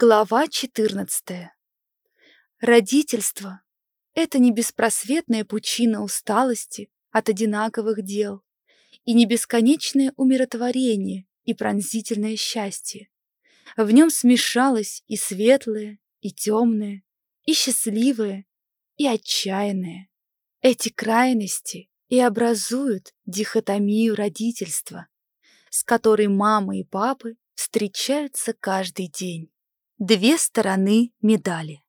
Глава 14. Родительство — это не беспросветная пучина усталости от одинаковых дел и не бесконечное умиротворение и пронзительное счастье. В нем смешалось и светлое, и темное, и счастливое, и отчаянное. Эти крайности и образуют дихотомию родительства, с которой мамы и папы встречаются каждый день. Две стороны медали.